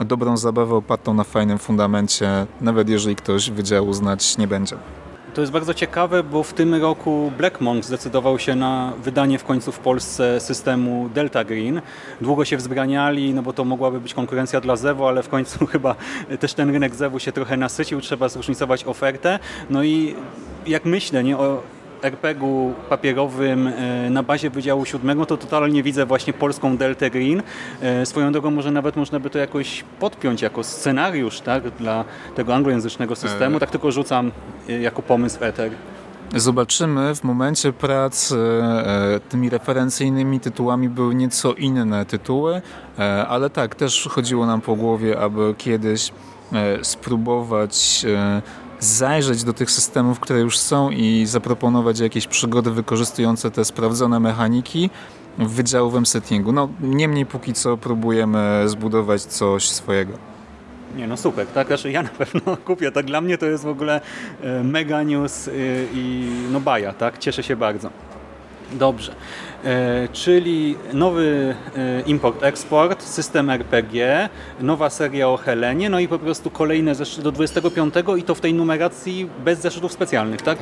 dobrą zabawę opartą na fajnym fundamencie, nawet jeżeli ktoś Wydziału znać nie będzie. To jest bardzo ciekawe, bo w tym roku Black Monk zdecydował się na wydanie w końcu w Polsce systemu Delta Green. Długo się wzbraniali, no bo to mogłaby być konkurencja dla Zewo, ale w końcu chyba też ten rynek Zewu się trochę nasycił, trzeba zróżnicować ofertę. No i jak myślę nie, o RPG-u papierowym e, na bazie Wydziału Siódmego, to totalnie widzę właśnie polską Delta Green. E, Swoją drogą może nawet można by to jakoś podpiąć jako scenariusz tak, dla tego anglojęzycznego systemu. Tak tylko rzucam e, jako pomysł eter. Zobaczymy w momencie prac e, e, tymi referencyjnymi tytułami były nieco inne tytuły, e, ale tak, też chodziło nam po głowie, aby kiedyś e, spróbować e, zajrzeć do tych systemów, które już są i zaproponować jakieś przygody wykorzystujące te sprawdzone mechaniki w wydziałowym settingu. No, niemniej póki co próbujemy zbudować coś swojego. Nie no super, tak? Znaczy ja na pewno kupię. Tak dla mnie to jest w ogóle e, mega news e, i no baja, tak? Cieszę się bardzo. Dobrze. E, czyli nowy e, import-eksport, system RPG, nowa seria o Helenie, no i po prostu kolejne zeszyty do 25 i to w tej numeracji bez zeszytów specjalnych, tak?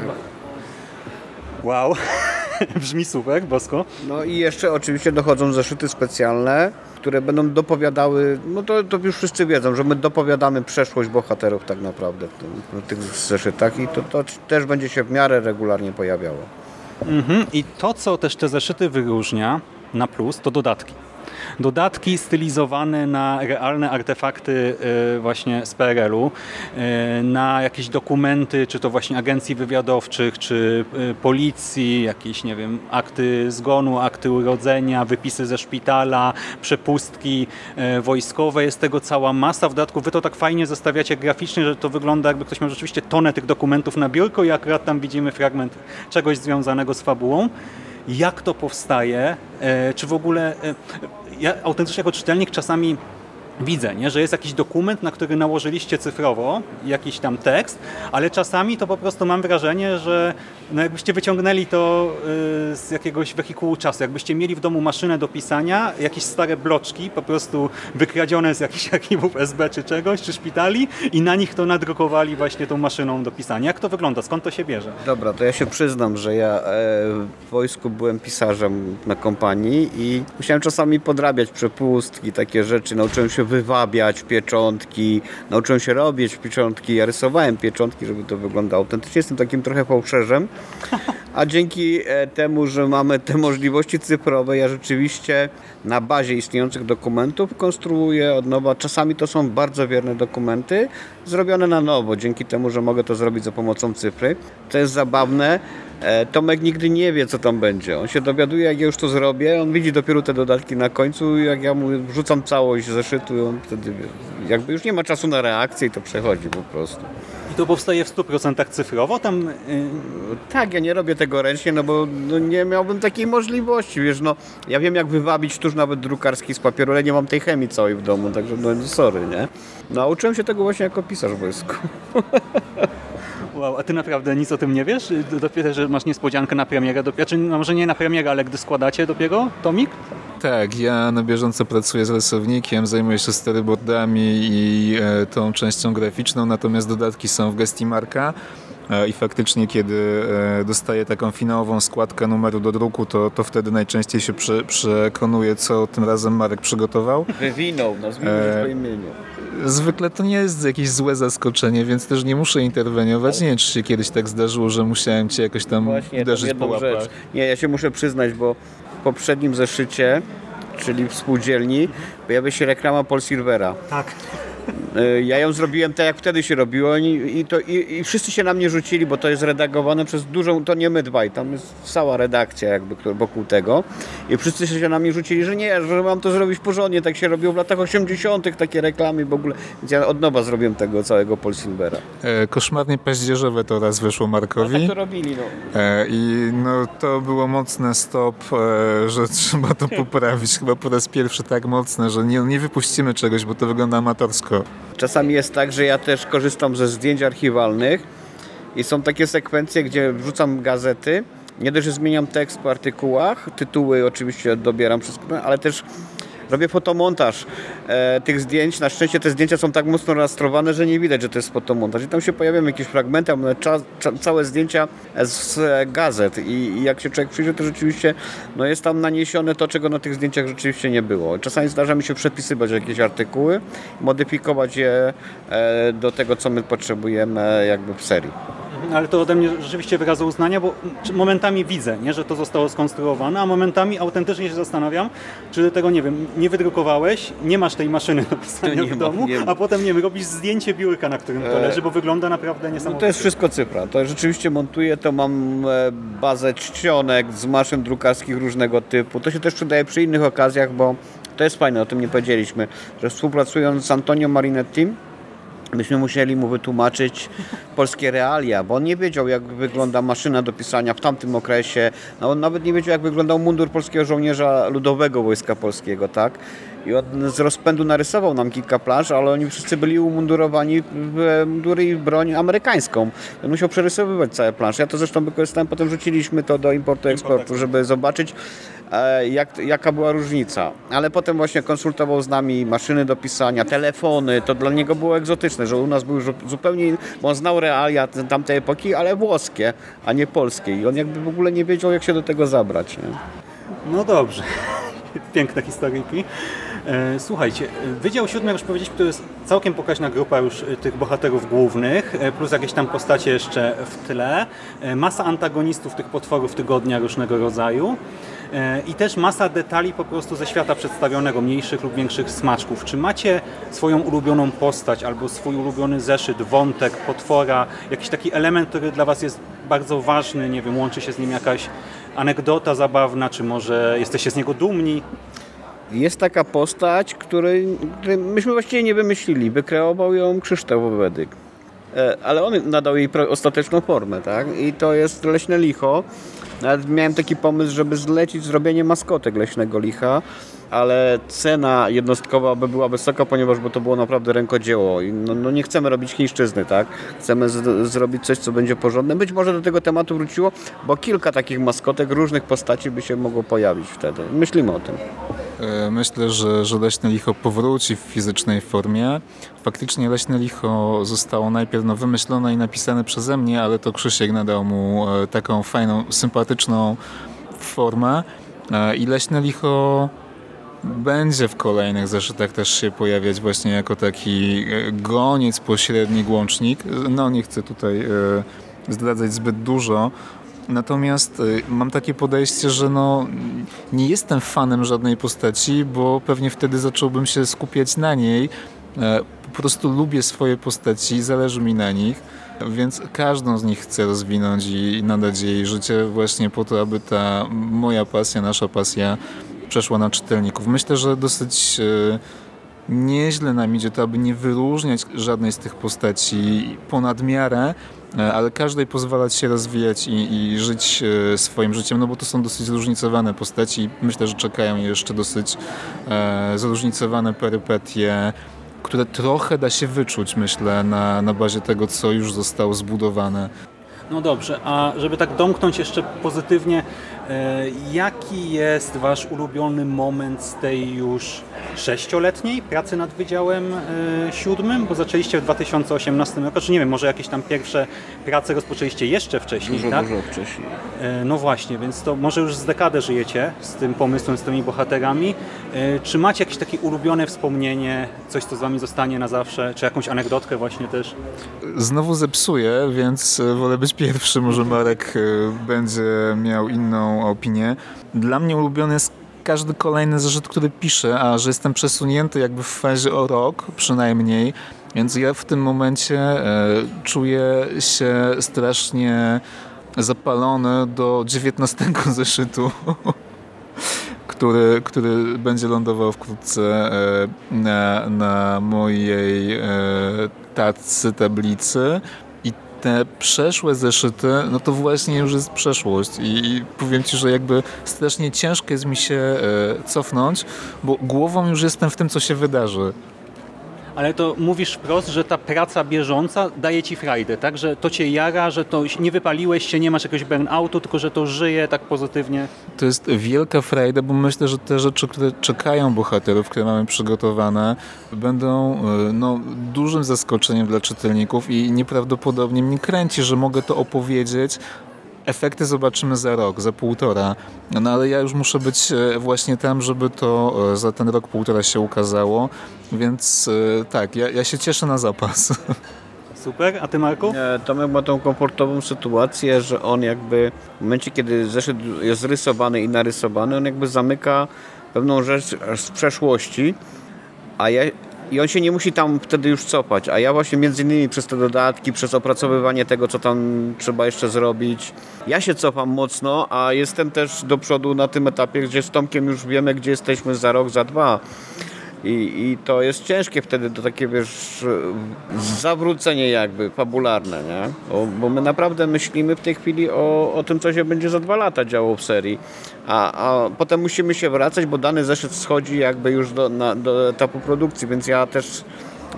Wow, brzmi super, bosko. No i jeszcze oczywiście dochodzą zeszyty specjalne, które będą dopowiadały, no to, to już wszyscy wiedzą, że my dopowiadamy przeszłość bohaterów tak naprawdę w, tym, w tych zeszytach i to, to też będzie się w miarę regularnie pojawiało. Mhm. I to, co też te zeszyty wyróżnia na plus, to dodatki. Dodatki stylizowane na realne artefakty y, właśnie z PRL-u, y, na jakieś dokumenty, czy to właśnie agencji wywiadowczych, czy y, policji, jakieś, nie wiem, akty zgonu, akty urodzenia, wypisy ze szpitala, przepustki wojskowe. Jest tego cała masa. W dodatku wy to tak fajnie zestawiacie graficznie, że to wygląda jakby ktoś miał rzeczywiście tonę tych dokumentów na biurko i akurat tam widzimy fragment czegoś związanego z fabułą jak to powstaje, e, czy w ogóle e, ja autentycznie jako czytelnik czasami widzę, nie? że jest jakiś dokument, na który nałożyliście cyfrowo jakiś tam tekst, ale czasami to po prostu mam wrażenie, że no jakbyście wyciągnęli to y, z jakiegoś wehikułu czasu, jakbyście mieli w domu maszynę do pisania, jakieś stare bloczki po prostu wykradzione z jakichś archiwów SB czy czegoś, czy szpitali i na nich to nadrukowali właśnie tą maszyną do pisania. Jak to wygląda? Skąd to się bierze? Dobra, to ja się przyznam, że ja e, w wojsku byłem pisarzem na kompanii i musiałem czasami podrabiać przepustki, takie rzeczy. Nauczyłem się wywabiać pieczątki, nauczyłem się robić pieczątki, ja rysowałem pieczątki, żeby to wyglądało autentycznie. Jestem takim trochę fałszerzem, a dzięki e, temu, że mamy te możliwości cyfrowe, ja rzeczywiście na bazie istniejących dokumentów konstruuję od nowa. Czasami to są bardzo wierne dokumenty, zrobione na nowo, dzięki temu, że mogę to zrobić za pomocą cyfry. To jest zabawne. E, Tomek nigdy nie wie, co tam będzie. On się dowiaduje, jak ja już to zrobię. On widzi dopiero te dodatki na końcu. Jak ja mu wrzucam całość zeszytu, on wtedy jakby już nie ma czasu na reakcję i to przechodzi po prostu. To powstaje w 100% cyfrowo? Tam, yy... Tak, ja nie robię tego ręcznie, no bo no, nie miałbym takiej możliwości. Wiesz, no, ja wiem, jak wywabić tuż nawet drukarski z papieru, ale nie mam tej chemii całej w domu, także no sorry, nie? Nauczyłem się tego właśnie jako pisarz w wojsku. Wow, a ty naprawdę nic o tym nie wiesz? Dopiero, że masz niespodziankę na premierę, dopiero, czy no może nie na premierę, ale gdy składacie dopiero tomik? Tak, ja na bieżąco pracuję z rysownikiem, zajmuję się storyboardami i e, tą częścią graficzną, natomiast dodatki są w gestii Marka. E, I faktycznie, kiedy e, dostaję taką finałową składkę numeru do druku, to, to wtedy najczęściej się prze, przekonuje, co tym razem Marek przygotował. Wywinął, nazwijmy e... po imieniu. Zwykle to nie jest jakieś złe zaskoczenie, więc też nie muszę interweniować. Nie wiem, czy się kiedyś tak zdarzyło, że musiałem cię jakoś tam Właśnie, uderzyć po łapach. Rzecz. Nie, ja się muszę przyznać, bo w poprzednim zeszycie, czyli w spółdzielni, pojawia się reklama Polsilvera. Tak. E, ja ją zrobiłem tak, jak wtedy się robiło i, i, to, i, i, wszyscy się na mnie rzucili, bo to jest redagowane przez dużą, to nie my dwaj, tam jest cała redakcja jakby wokół tego i wszyscy się na mnie rzucili, że nie, że mam to zrobić porządnie, tak się robiło w latach 80 takie reklamy w ogóle, więc ja od nowa zrobiłem tego całego Paul Silvera. E, koszmarnie paździerzowe to raz wyszło Markowi. No, tak to robili, no. E, I no to było mocne stop, e, że trzeba to poprawić, chyba po raz pierwszy tak mocne, że nie, nie wypuścimy czegoś, bo to wygląda amatorsko. Czasami jest tak, że ja też korzystam ze zdjęć archiwalnych i są takie sekwencje, gdzie wrzucam gazety. Nie dość, że zmieniam tekst po artykułach, tytuły oczywiście dobieram ale też robię fotomontaż e, tych zdjęć. Na szczęście te zdjęcia są tak mocno rastrowane, że nie widać, że to jest fotomontaż. I tam się pojawiają jakieś fragmenty, mamy cza, cza, całe zdjęcia z gazet. I, I, jak się człowiek przyjrzy, to rzeczywiście no jest tam naniesione to, czego na tych zdjęciach rzeczywiście nie było. Czasami zdarza mi się przepisywać jakieś artykuły, modyfikować je e, do tego, co my potrzebujemy jakby w serii. Ale to ode mnie rzeczywiście wyrazu uznania, bo momentami widzę, nie, że to zostało skonstruowane, a momentami autentycznie się zastanawiam, czy tego, nie wiem, nie wydrukowałeś, nie masz tej maszyny do pisania w domu, a potem, nie wiem, robisz zdjęcie biurka, na którym to leży, bo wygląda naprawdę niesamowicie. No to jest wszystko cyfra. To rzeczywiście montuję, to mam e, bazę czcionek z maszyn drukarskich różnego typu. To się też przydaje przy innych okazjach, bo to jest fajne, o tym nie powiedzieliśmy, że współpracując z Antonio Marinetti, myśmy musieli mu wytłumaczyć polskie realia, bo on nie wiedział, jak wygląda maszyna do pisania w tamtym okresie. No, on nawet nie wiedział, jak wyglądał mundur polskiego żołnierza ludowego Wojska Polskiego, tak? i on z rozpędu narysował nam kilka planż, ale oni wszyscy byli umundurowani w mundury i broń amerykańską. On musiał przerysowywać całe plansze. Ja to zresztą wykorzystałem, potem rzuciliśmy to do importu eksportu, żeby zobaczyć jak, jaka była różnica. Ale potem właśnie konsultował z nami maszyny do pisania, telefony, to dla niego było egzotyczne, że u nas był zupełnie, bo on znał realia tamtej epoki, ale włoskie, a nie polskie i on jakby w ogóle nie wiedział jak się do tego zabrać. Nie? No dobrze. Piękne historyjki. E, słuchajcie, Wydział Siódmy, już powiedzieć, to jest całkiem pokaźna grupa już e, tych bohaterów głównych, e, plus jakieś tam postacie jeszcze w tle, masa antagonistów tych potworów tygodnia różnego rodzaju i też masa detali po prostu ze świata przedstawionego, mniejszych lub większych smaczków. Czy macie swoją ulubioną postać albo swój ulubiony zeszyt, wątek, potwora, jakiś taki element, który dla Was jest bardzo ważny, nie wiem, łączy się z nim jakaś anegdota zabawna, czy może jesteście z niego dumni? Jest taka postać, której, której myśmy właściwie nie wymyślili. Wykreował ją Krzysztof Wedyk. E, ale on nadał jej ostateczną formę, tak? I to jest leśne licho. Nawet miałem taki pomysł, żeby zlecić zrobienie maskotek leśnego licha ale cena jednostkowa by była wysoka, ponieważ by to było naprawdę rękodzieło. I no, no nie chcemy robić chińszczyzny, tak? Chcemy zrobić coś, co będzie porządne. Być może do tego tematu wróciło, bo kilka takich maskotek różnych postaci by się mogło pojawić wtedy. Myślimy o tym. E, myślę, że, że Leśne Licho powróci w fizycznej formie. Faktycznie Leśne Licho zostało najpierw no, wymyślone i napisane przeze mnie, ale to Krzysiek nadał mu e, taką fajną, sympatyczną formę. E, I Leśne Licho będzie w kolejnych zeszytach też się pojawiać właśnie jako taki goniec, pośredni łącznik. No nie chcę tutaj zdradzać zbyt dużo, Natomiast e, mam takie podejście, że no, nie jestem fanem żadnej postaci, bo pewnie wtedy zacząłbym się skupiać na niej. Po prostu lubię swoje postaci, zależy mi na nich, więc każdą z nich chcę rozwinąć i nadać jej życie właśnie po to, aby ta moja pasja, nasza pasja przeszła na czytelników. Myślę, że dosyć e, nieźle nam idzie to, aby nie wyróżniać żadnej z tych postaci ponad miarę, e, ale każdej pozwalać się rozwijać i, i, żyć e, swoim życiem, no bo to są dosyć zróżnicowane postaci. Myślę, że czekają jeszcze dosyć e, zróżnicowane perypetie, które trochę da się wyczuć, myślę, na, na bazie tego, co już zostało zbudowane. No dobrze, a żeby tak domknąć jeszcze pozytywnie, E, jaki jest Wasz ulubiony moment z tej już sześcioletniej pracy nad Wydziałem e, Siódmym? Bo zaczęliście w 2018 roku, czy nie wiem, może jakieś tam pierwsze prace rozpoczęliście jeszcze wcześniej, dużo, tak? Dużo wcześniej. E, no właśnie, więc to może już z dekadę żyjecie z tym pomysłem, z tymi bohaterami. Czy macie jakieś takie ulubione wspomnienie, coś co z Wami zostanie na zawsze, czy jakąś anegdotkę właśnie też? Znowu zepsuję, więc wolę być pierwszy, może Marek będzie miał inną opinię. Dla mnie ulubiony jest każdy kolejny zeszyt, który piszę, a że jestem przesunięty jakby w fazie o rok przynajmniej, więc ja w tym momencie e, czuję się strasznie zapalony do 19 zeszytu, który, który będzie lądował wkrótce e, na, na mojej e, tacy tablicy te przeszłe zeszyty, no to właśnie już jest przeszłość. I powiem Ci, że jakby strasznie ciężko jest mi się e, cofnąć, bo głową już jestem w tym, co się wydarzy ale to mówisz wprost, że ta praca bieżąca daje ci frajdę, tak? Że to cię jara, że to nie wypaliłeś się, nie masz jakiegoś burnoutu, tylko że to żyje tak pozytywnie. To jest wielka frajda, bo myślę, że te rzeczy, które czekają bohaterów, które mamy przygotowane, będą e, no, dużym zaskoczeniem dla czytelników i nieprawdopodobnie mnie kręci, że mogę to opowiedzieć efekty zobaczymy za rok, za półtora. No ale ja już muszę być e, właśnie tam, żeby to e, za ten rok, półtora się ukazało. Więc e, tak, ja, ja się cieszę na zapas. Super, a ty Marku? Tomek ma tą komfortową sytuację, że on jakby w momencie, kiedy zeszyt jest rysowany i narysowany, on jakby zamyka pewną rzecz z przeszłości, a ja i on się nie musi tam wtedy już cofać, a ja właśnie między innymi przez te dodatki, przez opracowywanie tego, co tam trzeba jeszcze zrobić, ja się cofam mocno, a jestem też do przodu na tym etapie, gdzie z Tomkiem już wiemy, gdzie jesteśmy za rok, za dwa. I, I to jest ciężkie wtedy to takie, wiesz, zawrócenie jakby fabularne, nie? Bo, bo my naprawdę myślimy w tej chwili o, o tym, co się będzie za dwa lata działo w serii. A, a potem musimy się wracać, bo dany zeszyt schodzi jakby już do, na, do etapu produkcji, więc ja też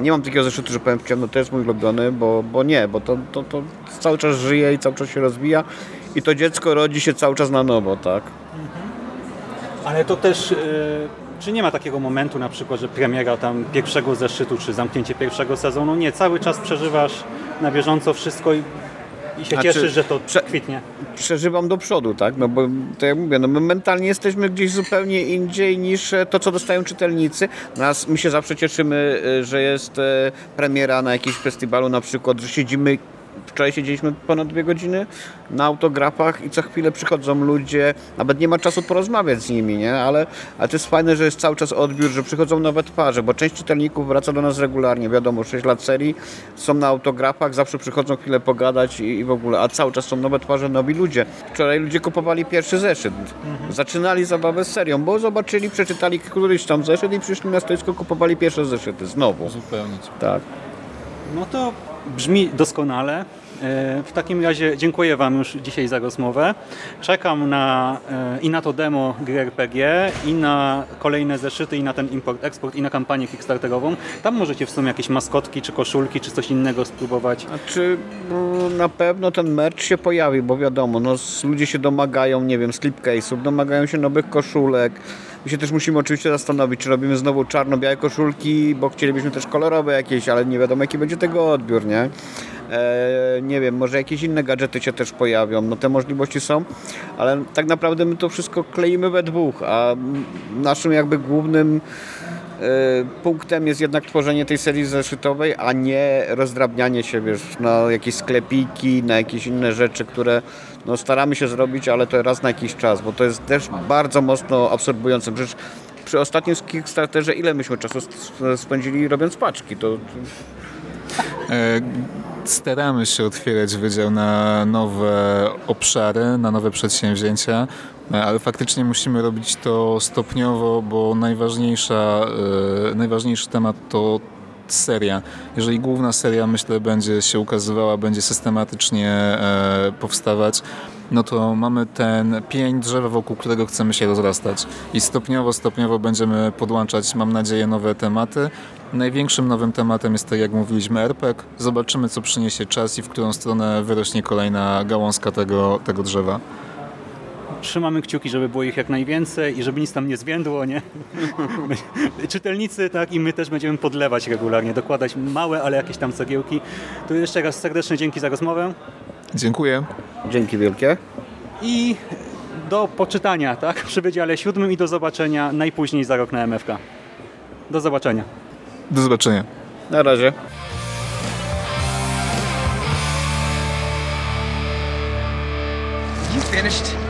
nie mam takiego zeszytu, że powiem w ciemno, to jest mój ulubiony, bo, bo nie, bo to, to, to cały czas żyje i cały czas się rozwija i to dziecko rodzi się cały czas na nowo, tak? Ale to też, y, czy nie ma takiego momentu na przykład, że premiera tam pierwszego zeszytu, czy zamknięcie pierwszego sezonu? Nie, cały czas przeżywasz na bieżąco wszystko i, i się Znaczy, cieszysz, że to prze- kwitnie. przeżywam do przodu, tak? No bo to jak mówię, no my mentalnie jesteśmy gdzieś zupełnie indziej niż e, to, co dostają czytelnicy. Nas, my się zawsze cieszymy, e, że jest e, premiera na jakimś festiwalu, na przykład, że siedzimy Wczoraj siedzieliśmy ponad dwie godziny na autografach i co chwilę przychodzą ludzie, nawet nie ma czasu porozmawiać z nimi, nie? Ale, ale to jest fajne, że jest cały czas odbiór, że przychodzą nowe twarze, bo część czytelników wraca do nas regularnie, wiadomo, 6 lat serii, są na autografach, zawsze przychodzą chwilę pogadać i, i w ogóle, a cały czas są nowe twarze, nowi ludzie. Wczoraj ludzie kupowali pierwszy zeszyt, zaczynali zabawę z serią, bo zobaczyli, przeczytali któryś tam zeszyt i przyszli na stoisko, kupowali pierwsze zeszyty, znowu. Zupełnie. Tak. No to brzmi doskonale. E, W takim razie dziękuję Wam już dzisiaj za rozmowę. Czekam na, e, i na to demo gry RPG, i na kolejne zeszyty, i na ten import-eksport, i na kampanię kickstarterową. Tam możecie w sumie jakieś maskotki, czy koszulki, czy coś innego spróbować. Znaczy, no, na pewno ten merch się pojawi, bo wiadomo, no, ludzie się domagają, nie wiem, slipcase'ów, domagają się nowych koszulek. My się też musimy oczywiście zastanowić, czy robimy znowu czarno-białe koszulki, bo chcielibyśmy też kolorowe jakieś, ale nie wiadomo, jaki będzie tego odbiór, nie? E, nie wiem, może jakieś inne gadżety się też pojawią, no te możliwości są, ale tak naprawdę my to wszystko kleimy we dwóch, a naszym jakby głównym e, punktem jest jednak tworzenie tej serii zeszytowej, a nie rozdrabnianie się wiesz, na jakieś sklepiki, na jakieś inne rzeczy, które no, staramy się zrobić, ale to raz na jakiś czas, bo to jest też bardzo mocno absorbujące. Przecież przy ostatnim Kickstarterze ile myśmy czasu spędzili robiąc paczki? To, E, Staramy się otwierać wydział na nowe obszary, na nowe przedsięwzięcia, e, ale faktycznie musimy robić to stopniowo, bo najważniejsza, e, najważniejszy temat to seria. Jeżeli główna seria, myślę, będzie się ukazywała, będzie systematycznie e, powstawać, no to mamy ten pień drzewa, wokół którego chcemy się rozrastać. I stopniowo, stopniowo będziemy podłączać, mam nadzieję, nowe tematy. Największym nowym tematem jest, tak jak mówiliśmy, RPG. Zobaczymy, co przyniesie czas i w którą stronę wyrośnie kolejna gałązka tego, tego drzewa. Trzymamy kciuki, żeby było ich jak najwięcej i żeby nic tam nie zwiędło, nie? My- Czytelnicy, tak, i my też będziemy podlewać regularnie, dokładać małe, ale jakieś tam cegiełki. Tu jeszcze raz serdeczne dzięki za rozmowę Dziękuję. dzięki wielkie. i do poczytania, tak, przy Wydziale Siódmym i do zobaczenia najpóźniej za rok na MFK. Do zobaczenia. Do zobaczenia. Na razie. You finished?